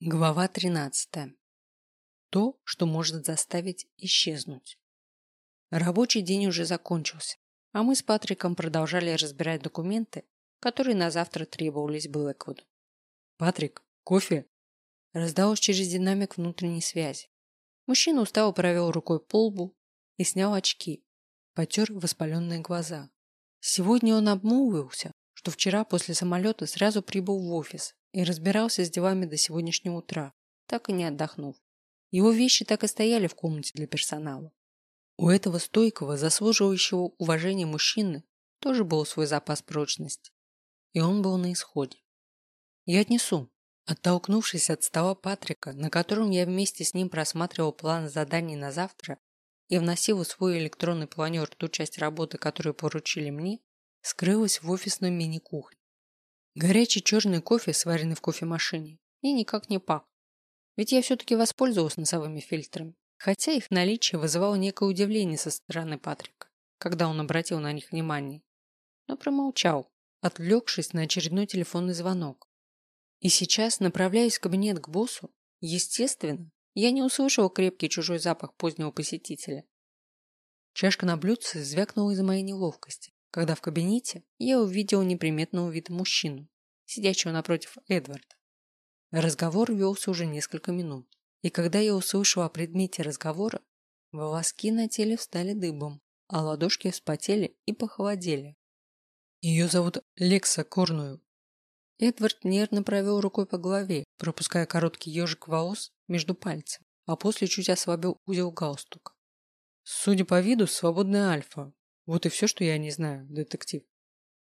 Глава 13. То, что может заставить исчезнуть. Рабочий день уже закончился, а мы с Патриком продолжали разбирать документы, которые на завтра требовались Блэквуду. «Патрик, кофе?» Раздалось через динамик внутренней связи. Мужчина устало провел рукой по лбу и снял очки, потер воспаленные глаза. Сегодня он обмолвился, что вчера после самолета сразу прибыл в офис и разбирался с делами до сегодняшнего утра, так и не отдохнув. Его вещи так и стояли в комнате для персонала. У этого стойкого, заслуживающего уважения мужчины тоже был свой запас прочности. И он был на исходе. Я отнесу. Оттолкнувшись от стола Патрика, на котором я вместе с ним просматривал план заданий на завтра и вносил в свой электронный планер ту часть работы, которую поручили мне, скрылась в офисной мини-кухне. Горячий черный кофе, сваренный в кофемашине, и никак не пах. Ведь я все-таки воспользовалась носовыми фильтрами, хотя их наличие вызывало некое удивление со стороны Патрика, когда он обратил на них внимание. Но промолчал, отвлекшись на очередной телефонный звонок. И сейчас, направляясь в кабинет к боссу, естественно, я не услышала крепкий чужой запах позднего посетителя. Чашка на блюдце звякнула из-за моей неловкости, когда в кабинете я увидел неприметного вида мужчину, сидящего напротив Эдварда. Разговор велся уже несколько минут, и когда я услышал о предмете разговора, волоски на теле встали дыбом, а ладошки вспотели и похолодели. Ее зовут Лекса Корную. Эдвард нервно провел рукой по голове, пропуская короткий ежик волос между пальцами, а после чуть ослабил узел галстука. Судя по виду, свободная альфа, вот и все, что я не знаю, детектив.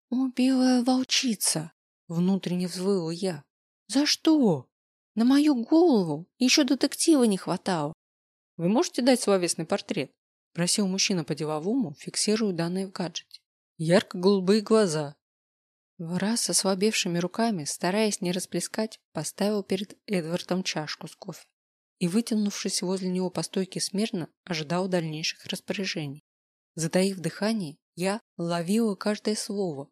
О, белая волчица! Внутренне взвыла я. За что? На мою голову еще детектива не хватало. Вы можете дать словесный портрет? Просил мужчина по-деловому, фиксируя данные в гаджете. Ярко-голубые глаза. В раз ослабевшими руками, стараясь не расплескать, поставил перед Эдвардом чашку с кофе и, вытянувшись возле него по стойке смирно, ожидал дальнейших распоряжений. Затаив дыхание, я ловила каждое слово,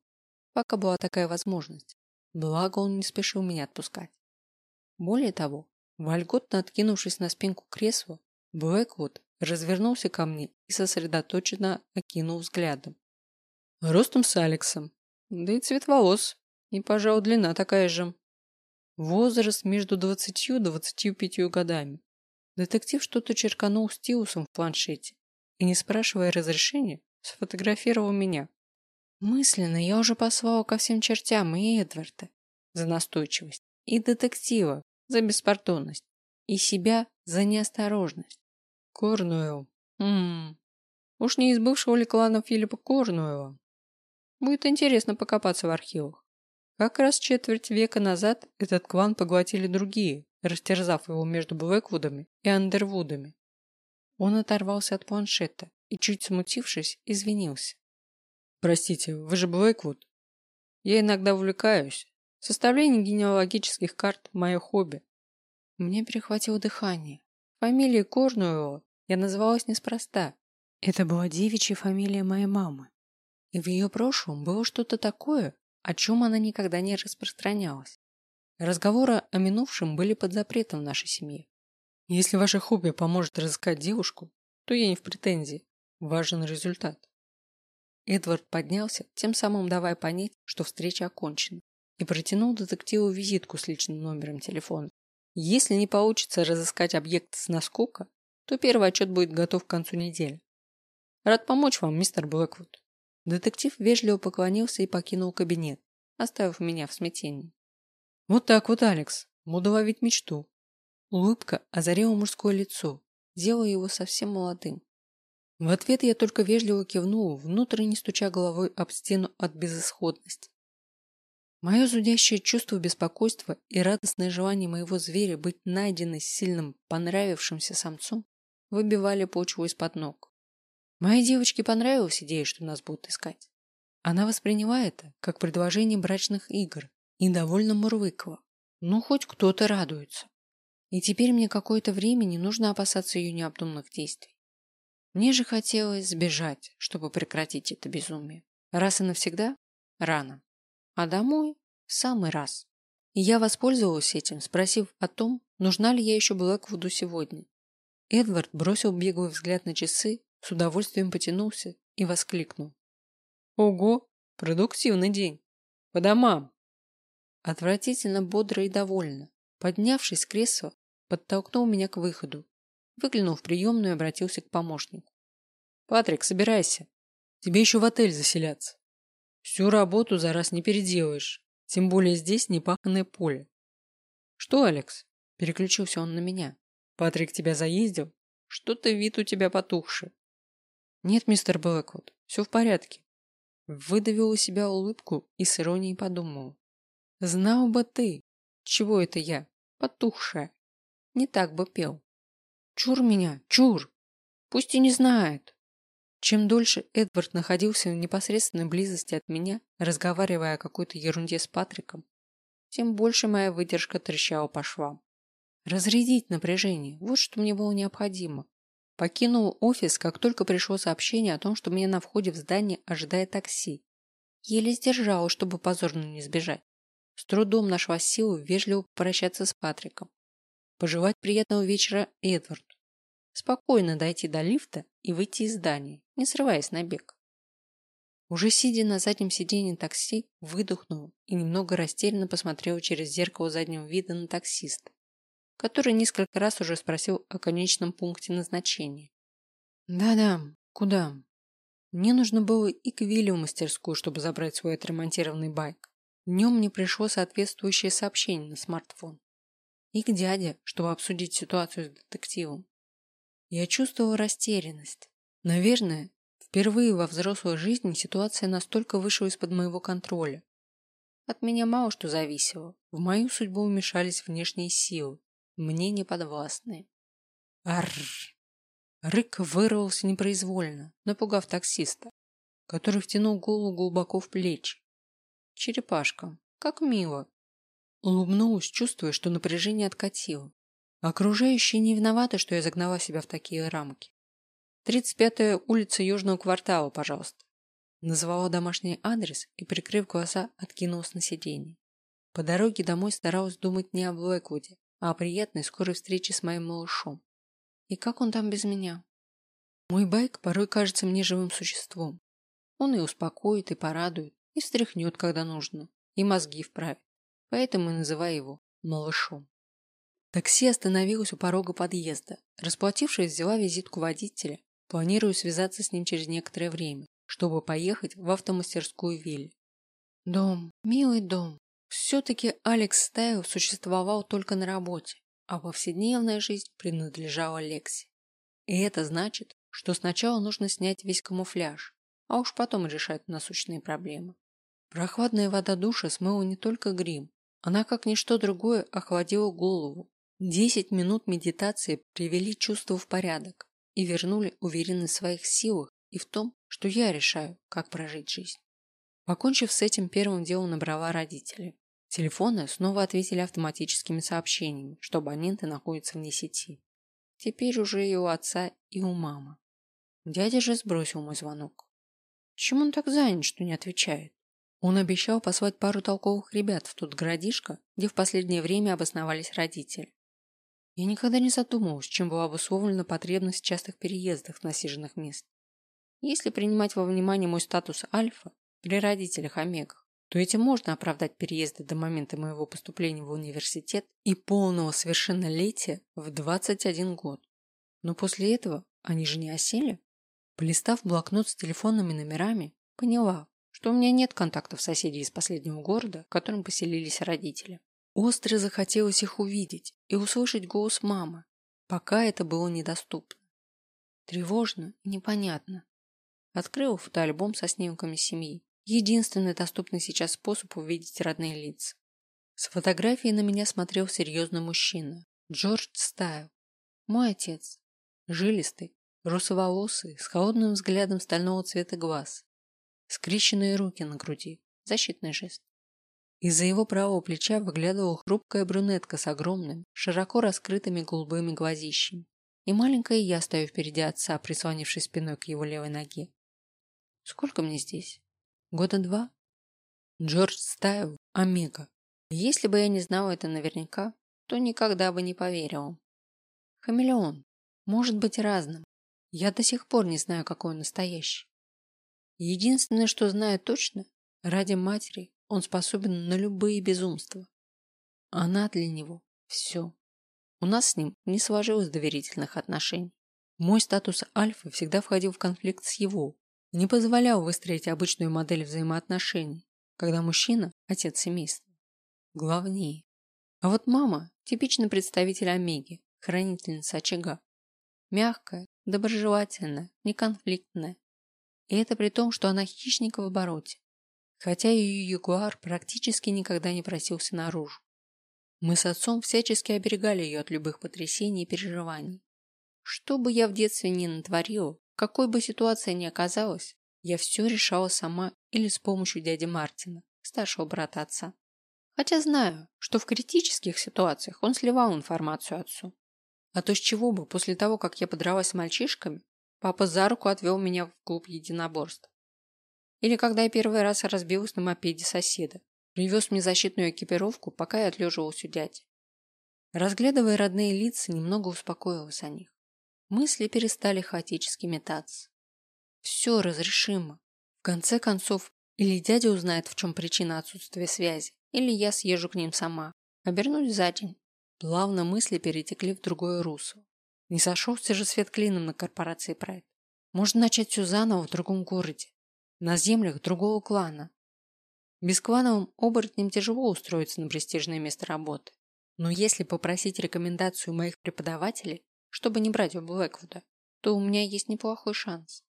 пока была такая возможность. Благо он не спешил меня отпускать. Более того, вольготно откинувшись на спинку кресла, Блэквуд развернулся ко мне и сосредоточенно окинул взглядом. Ростом с Алексом, да и цвет волос, и, пожалуй, длина такая же. Возраст между двадцатью и двадцатью пятью годами. Детектив что-то черканул стилусом в планшете и, не спрашивая разрешения, сфотографировал меня. Мысленно я уже послала ко всем чертям и Эдварда за настойчивость, и детектива за беспардонность, и себя за неосторожность. Корнуэлл. Ммм. Уж не из бывшего ли клана Филиппа Корнуэлла? Будет интересно покопаться в архивах. Как раз четверть века назад этот клан поглотили другие, растерзав его между Блэквудами и Андервудами. Он оторвался от планшета и, чуть смутившись, извинился. «Простите, вы же Блэквуд?» «Я иногда увлекаюсь. Составление генеалогических карт – мое хобби». Мне перехватило дыхание. Фамилия Корнуэлла я называлась неспроста. Это была девичья фамилия моей мамы. И в ее прошлом было что-то такое, о чем она никогда не распространялась. Разговоры о минувшем были под запретом в нашей семье. Если ваше хобби поможет разыскать девушку, то я не в претензии. Важен результат. Эдвард поднялся, тем самым давая понять, что встреча окончена, и протянул детективу визитку с личным номером телефона. Если не получится разыскать объект с наскока, то первый отчет будет готов к концу недели. Рад помочь вам, мистер Блэквуд. Детектив вежливо поклонился и покинул кабинет, оставив меня в смятении. Вот так вот, Алекс, буду ловить мечту. Улыбка озарила мужское лицо, делая его совсем молодым. В ответ я только вежливо кивнул, внутренне стуча головой об стену от безысходности. Мое зудящее чувство беспокойства и радостное желание моего зверя быть найденной сильным, понравившимся самцом выбивали почву из-под ног. Моей девочке понравилась идея, что нас будут искать. Она восприняла это как предложение брачных игр и довольно мурлыкала. Ну, хоть кто-то радуется. И теперь мне какое-то время не нужно опасаться ее необдуманных действий. Мне же хотелось сбежать, чтобы прекратить это безумие. Раз и навсегда – рано. А домой – в самый раз. И я воспользовалась этим, спросив о том, нужна ли я еще Блэквуду сегодня. Эдвард бросил беглый взгляд на часы, с удовольствием потянулся и воскликнул. Ого, продуктивный день. По домам. Отвратительно бодро и довольно. Поднявшись с кресла, подтолкнул меня к выходу. Выглянул в приемную и обратился к помощнику. Патрик, собирайся. Тебе еще в отель заселяться. Всю работу за раз не переделаешь. Тем более здесь непаханное поле. Что, Алекс? Переключился он на меня. Патрик тебя заездил? Что-то вид у тебя потухший. Нет, мистер Блэквуд, все в порядке. Выдавил у себя улыбку и с иронией подумал. Знал бы ты, чего это я, потухшая. Не так бы пел. Чур меня, чур. Пусть и не знает. Чем дольше Эдвард находился в непосредственной близости от меня, разговаривая о какой-то ерунде с Патриком, тем больше моя выдержка трещала по швам. Разрядить напряжение – вот что мне было необходимо. Покинул офис, как только пришло сообщение о том, что меня на входе в здание ожидает такси. Еле сдержала, чтобы позорно не сбежать. С трудом нашла силу вежливо попрощаться с Патриком. Пожелать приятного вечера Эдварду. Спокойно дойти до лифта и выйти из здания, не срываясь на бег. Уже сидя на заднем сиденье такси, выдохнула и немного растерянно посмотрела через зеркало заднего вида на таксиста, который несколько раз уже спросил о конечном пункте назначения. «Да-да, куда?» Мне нужно было и к Вилле в мастерскую, чтобы забрать свой отремонтированный байк. Днем мне пришло соответствующее сообщение на смартфон. И к дяде, чтобы обсудить ситуацию с детективом. Я чувствовала растерянность. Наверное, впервые во взрослой жизни ситуация настолько вышла из-под моего контроля. От меня мало что зависело. В мою судьбу вмешались внешние силы, мне неподвластные. Арр! Рык вырвался непроизвольно, напугав таксиста, который втянул голову глубоко в плечи. Черепашка, как мило. Улыбнулась, чувствуя, что напряжение откатило. Окружающие не виноваты, что я загнала себя в такие рамки. Тридцать пятая улица Южного квартала, пожалуйста. Назвала домашний адрес и, прикрыв глаза, откинулась на сиденье. По дороге домой старалась думать не о Блэквуде, а о приятной скорой встрече с моим малышом. И как он там без меня? Мой байк порой кажется мне живым существом. Он и успокоит, и порадует, и встряхнет, когда нужно, и мозги вправит. Поэтому и называю его малышом. Такси остановилось у порога подъезда. Расплатившись, взяла визитку водителя. Планирую связаться с ним через некоторое время, чтобы поехать в автомастерскую Вилли. Дом, милый дом. Все-таки Алекс Стайл существовал только на работе, а повседневная жизнь принадлежала Лекси. И это значит, что сначала нужно снять весь камуфляж, а уж потом решать насущные проблемы. Прохладная вода душа смыла не только грим, она, как ничто другое, охладила голову, Десять минут медитации привели чувство в порядок и вернули уверенность в своих силах и в том, что я решаю, как прожить жизнь. Покончив с этим, первым делом набрала родителей. Телефоны снова ответили автоматическими сообщениями, что абоненты находятся вне сети. Теперь уже и у отца, и у мамы. Дядя же сбросил мой звонок. Чем он так занят, что не отвечает? Он обещал послать пару толковых ребят в тот городишко, где в последнее время обосновались родители. Я никогда не задумывалась, чем была обусловлена потребность в частых переездах в насиженных мест. Если принимать во внимание мой статус альфа при родителях омегах, то этим можно оправдать переезды до момента моего поступления в университет и полного совершеннолетия в 21 год. Но после этого они же не осели. Полистав блокнот с телефонными номерами, поняла, что у меня нет контактов соседей из последнего города, в котором поселились родители. Остро захотелось их увидеть и услышать голос мамы, пока это было недоступно. Тревожно и непонятно. Открыл фотоальбом со снимками семьи. Единственный доступный сейчас способ увидеть родные лица. С фотографией на меня смотрел серьезный мужчина. Джордж Стайл. Мой отец. Жилистый, русоволосый, с холодным взглядом стального цвета глаз. Скрещенные руки на груди. Защитный жест. Из-за его правого плеча выглядывала хрупкая брюнетка с огромными, широко раскрытыми голубыми глазищами. И маленькая я стою впереди отца, прислонившись спиной к его левой ноге. Сколько мне здесь? Года два? Джордж Стайл, Омега. Если бы я не знала это наверняка, то никогда бы не поверил. Хамелеон может быть разным. Я до сих пор не знаю, какой он настоящий. Единственное, что знаю точно, ради матери он способен на любые безумства. Она для него все. У нас с ним не сложилось доверительных отношений. Мой статус альфы всегда входил в конфликт с его, не позволял выстроить обычную модель взаимоотношений, когда мужчина – отец семейства. Главнее. А вот мама – типичный представитель Омеги, хранительница очага. Мягкая, доброжелательная, неконфликтная. И это при том, что она хищник в обороте. Хотя ее ягуар практически никогда не просился наружу. Мы с отцом всячески оберегали ее от любых потрясений и переживаний. Что бы я в детстве ни натворила, какой бы ситуация ни оказалась, я все решала сама или с помощью дяди Мартина, старшего брата отца. Хотя знаю, что в критических ситуациях он сливал информацию отцу. А то с чего бы после того, как я подралась с мальчишками, папа за руку отвел меня в клуб единоборств. Или когда я первый раз разбилась на мопеде соседа, Привез мне защитную экипировку, пока я отлеживалась у дяди. Разглядывая родные лица, немного успокоилась о них. Мысли перестали хаотически метаться. Все разрешимо. В конце концов, или дядя узнает, в чем причина отсутствия связи, или я съезжу к ним сама. Обернусь за день. Плавно мысли перетекли в другое русло. Не сошелся же свет клином на корпорации Прайд. Можно начать все заново в другом городе. На землях другого клана. Бесклановым оборотням тяжело устроиться на престижное место работы. Но если попросить рекомендацию моих преподавателей, чтобы не брать у Блэквуда, то у меня есть неплохой шанс.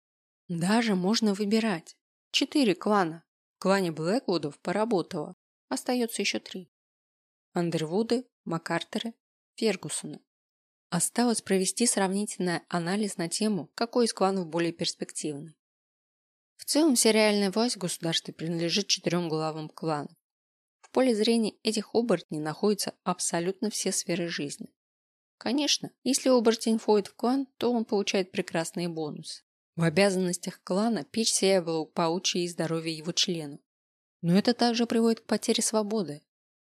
Даже можно выбирать. Четыре клана. В клане Блэквудов поработало. Остается еще три. Андервуды, Маккартеры, Фергусоны. Осталось провести сравнительный анализ на тему, какой из кланов более перспективный. В целом вся реальная власть в государстве принадлежит четырем главам кланов. В поле зрения этих оборотней находятся абсолютно все сферы жизни. Конечно, если оборотень входит в клан, то он получает прекрасные бонусы. В обязанностях клана печь себя благополучие и здоровье его членов. Но это также приводит к потере свободы.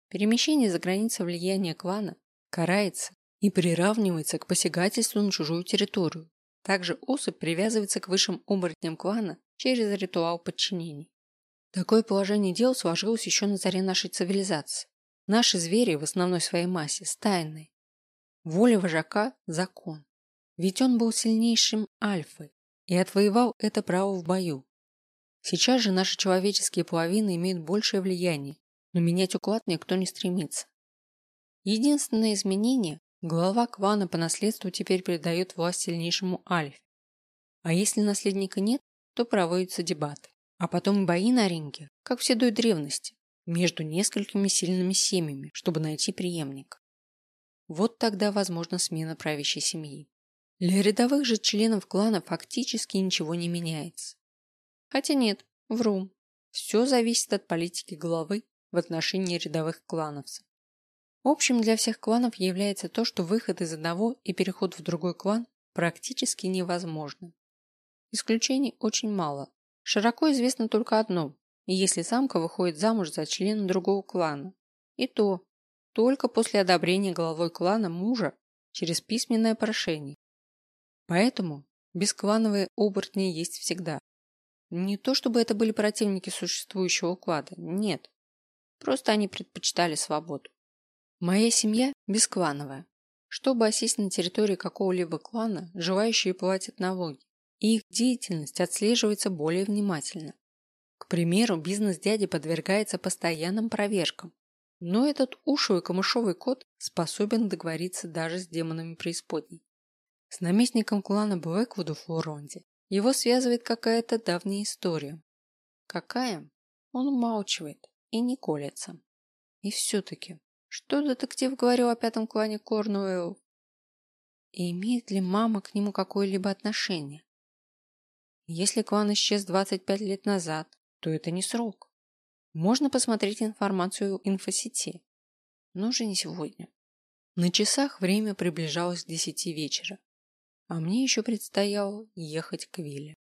Перемещение за границы влияния клана карается и приравнивается к посягательству на чужую территорию. Также особь привязывается к высшим оборотням клана через ритуал подчинения. Такое положение дел сложилось еще на заре нашей цивилизации. Наши звери в основной своей массе стайные. Воля вожака – закон. Ведь он был сильнейшим альфой и отвоевал это право в бою. Сейчас же наши человеческие половины имеют большее влияние, но менять уклад никто не стремится. Единственное изменение – глава клана по наследству теперь передает власть сильнейшему альфе. А если наследника нет, то проводятся дебаты. А потом бои на ринге, как в седой древности, между несколькими сильными семьями, чтобы найти преемника. Вот тогда возможна смена правящей семьи. Для рядовых же членов клана фактически ничего не меняется. Хотя нет, вру. Все зависит от политики главы в отношении рядовых клановцев. Общим для всех кланов является то, что выход из одного и переход в другой клан практически невозможны. Исключений очень мало. Широко известно только одно. Если самка выходит замуж за члена другого клана. И то только после одобрения главой клана мужа через письменное прошение. Поэтому бесклановые оборотни есть всегда. Не то чтобы это были противники существующего уклада, нет. Просто они предпочитали свободу. Моя семья бесклановая. Чтобы осесть на территории какого-либо клана, желающие платят налоги и их деятельность отслеживается более внимательно. К примеру, бизнес дяди подвергается постоянным проверкам, но этот ушлый камышовый кот способен договориться даже с демонами преисподней. С наместником клана Блэквуда в Лоронде его связывает какая-то давняя история. Какая? Он умалчивает и не колется. И все-таки, что детектив говорил о пятом клане Корнуэлл? И имеет ли мама к нему какое-либо отношение? Если клан исчез 25 лет назад, то это не срок. Можно посмотреть информацию инфосети. Но уже не сегодня. На часах время приближалось к десяти вечера, а мне еще предстояло ехать к Вилле.